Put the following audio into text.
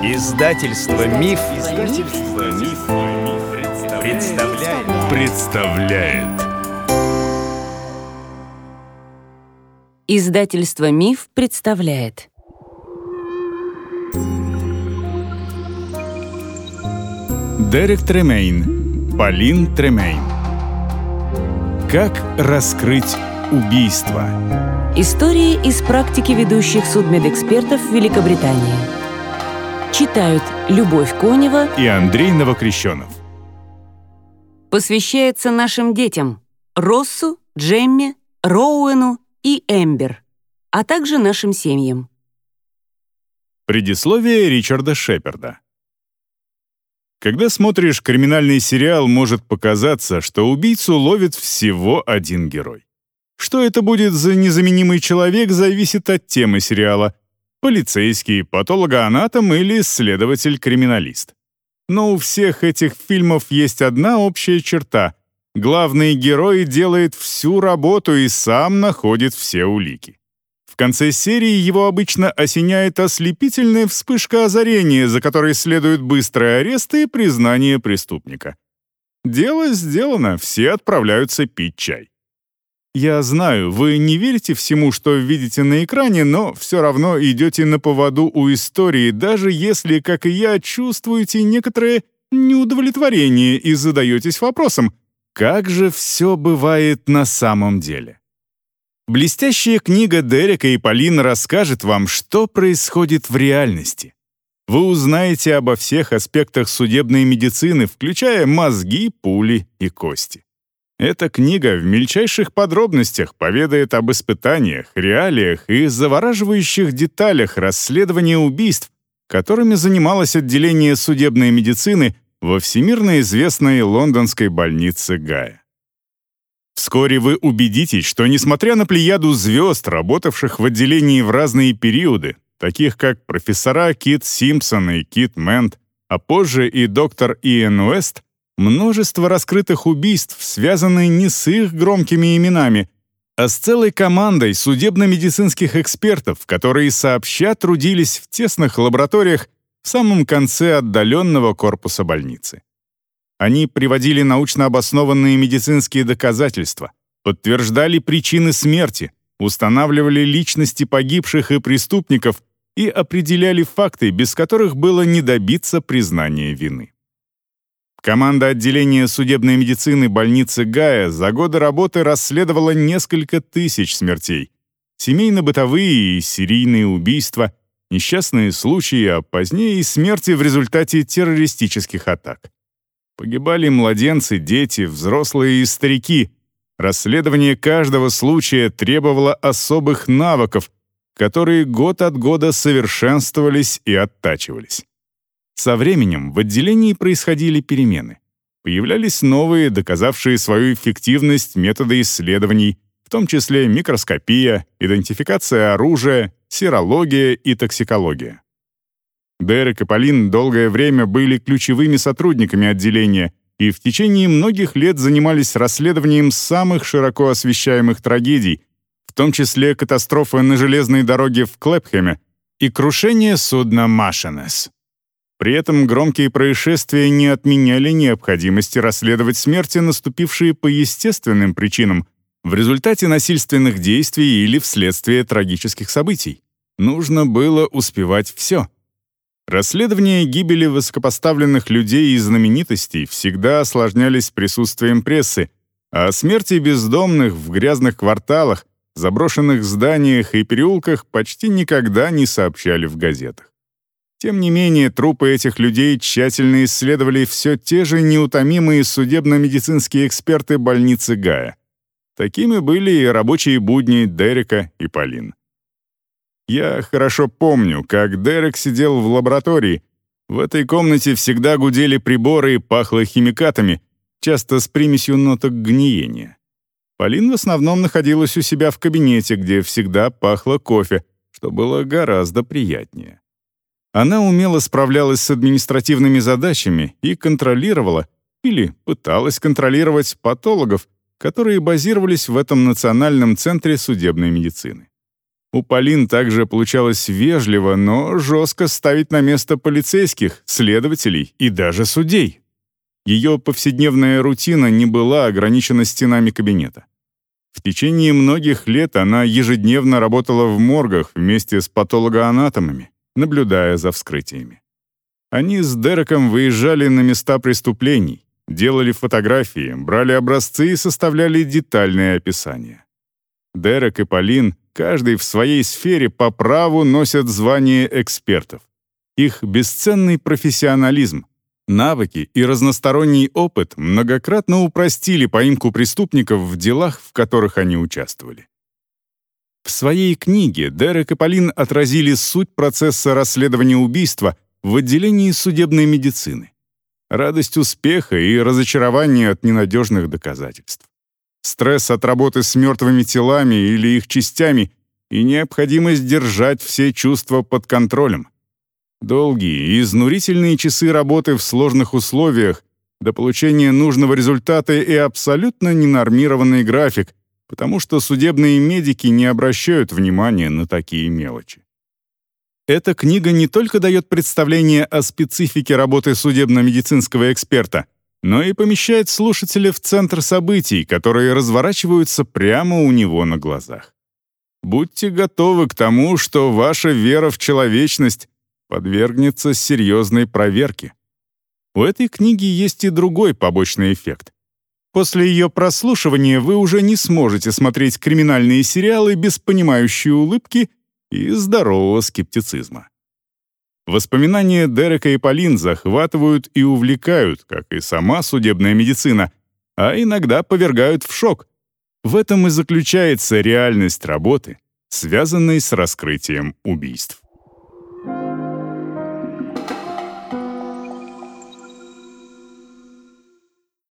Издательство Миф, Издательство Миф, представляет. представляет. Издательство Миф представляет. Дерек Тремейн, Полин Тремейн. Как раскрыть убийство? Истории из практики ведущих судмедэкспертов Великобритании. Читают Любовь Конева и Андрей Новокрещенов. Посвящается нашим детям Россу, Джемме, Роуэну и Эмбер, а также нашим семьям. Предисловие Ричарда Шеперда. Когда смотришь криминальный сериал, может показаться, что убийцу ловит всего один герой. Что это будет за незаменимый человек, зависит от темы сериала. Полицейский, патологоанатом или следователь-криминалист. Но у всех этих фильмов есть одна общая черта. Главный герой делает всю работу и сам находит все улики конце серии его обычно осеняет ослепительная вспышка озарения, за которой следует быстрый арест и признание преступника. Дело сделано, все отправляются пить чай. Я знаю, вы не верите всему, что видите на экране, но все равно идете на поводу у истории, даже если, как и я, чувствуете некоторое неудовлетворение и задаетесь вопросом, как же все бывает на самом деле. Блестящая книга Дерека и Полин расскажет вам, что происходит в реальности. Вы узнаете обо всех аспектах судебной медицины, включая мозги, пули и кости. Эта книга в мельчайших подробностях поведает об испытаниях, реалиях и завораживающих деталях расследования убийств, которыми занималось отделение судебной медицины во всемирно известной лондонской больнице Гая. Вскоре вы убедитесь, что несмотря на плеяду звезд, работавших в отделении в разные периоды, таких как профессора Кит Симпсон и Кит Мент, а позже и доктор Иэн Уэст, множество раскрытых убийств связаны не с их громкими именами, а с целой командой судебно-медицинских экспертов, которые сообща трудились в тесных лабораториях в самом конце отдаленного корпуса больницы. Они приводили научно обоснованные медицинские доказательства, подтверждали причины смерти, устанавливали личности погибших и преступников и определяли факты, без которых было не добиться признания вины. Команда отделения судебной медицины больницы Гая за годы работы расследовала несколько тысяч смертей. Семейно-бытовые и серийные убийства, несчастные случаи, а позднее и смерти в результате террористических атак. Погибали младенцы, дети, взрослые и старики. Расследование каждого случая требовало особых навыков, которые год от года совершенствовались и оттачивались. Со временем в отделении происходили перемены. Появлялись новые, доказавшие свою эффективность методы исследований, в том числе микроскопия, идентификация оружия, серология и токсикология. Дерек и Полин долгое время были ключевыми сотрудниками отделения и в течение многих лет занимались расследованием самых широко освещаемых трагедий, в том числе катастрофы на железной дороге в Клэпхэме и крушение судна «Машинес». При этом громкие происшествия не отменяли необходимости расследовать смерти, наступившие по естественным причинам, в результате насильственных действий или вследствие трагических событий. Нужно было успевать все — Расследования гибели высокопоставленных людей и знаменитостей всегда осложнялись присутствием прессы, а смерти бездомных в грязных кварталах, заброшенных зданиях и переулках почти никогда не сообщали в газетах. Тем не менее, трупы этих людей тщательно исследовали все те же неутомимые судебно-медицинские эксперты больницы Гая. Такими были и рабочие будни Дерека и Полин. Я хорошо помню, как Дерек сидел в лаборатории. В этой комнате всегда гудели приборы и пахло химикатами, часто с примесью ноток гниения. Полин в основном находилась у себя в кабинете, где всегда пахло кофе, что было гораздо приятнее. Она умело справлялась с административными задачами и контролировала, или пыталась контролировать патологов, которые базировались в этом Национальном центре судебной медицины. У Полин также получалось вежливо, но жестко ставить на место полицейских, следователей и даже судей. Ее повседневная рутина не была ограничена стенами кабинета. В течение многих лет она ежедневно работала в моргах вместе с патологоанатомами, наблюдая за вскрытиями. Они с Дереком выезжали на места преступлений, делали фотографии, брали образцы и составляли детальные описания. Дерек и Полин, каждый в своей сфере по праву носят звание экспертов. Их бесценный профессионализм, навыки и разносторонний опыт многократно упростили поимку преступников в делах, в которых они участвовали. В своей книге Дерек и Полин отразили суть процесса расследования убийства в отделении судебной медицины. Радость успеха и разочарование от ненадежных доказательств стресс от работы с мертвыми телами или их частями и необходимость держать все чувства под контролем. Долгие и изнурительные часы работы в сложных условиях до получения нужного результата и абсолютно ненормированный график, потому что судебные медики не обращают внимания на такие мелочи. Эта книга не только дает представление о специфике работы судебно-медицинского эксперта — но и помещает слушателя в центр событий, которые разворачиваются прямо у него на глазах. Будьте готовы к тому, что ваша вера в человечность подвергнется серьезной проверке. У этой книги есть и другой побочный эффект. После ее прослушивания вы уже не сможете смотреть криминальные сериалы без понимающей улыбки и здорового скептицизма. Воспоминания Дерека и Полин захватывают и увлекают, как и сама судебная медицина, а иногда повергают в шок. В этом и заключается реальность работы, связанной с раскрытием убийств.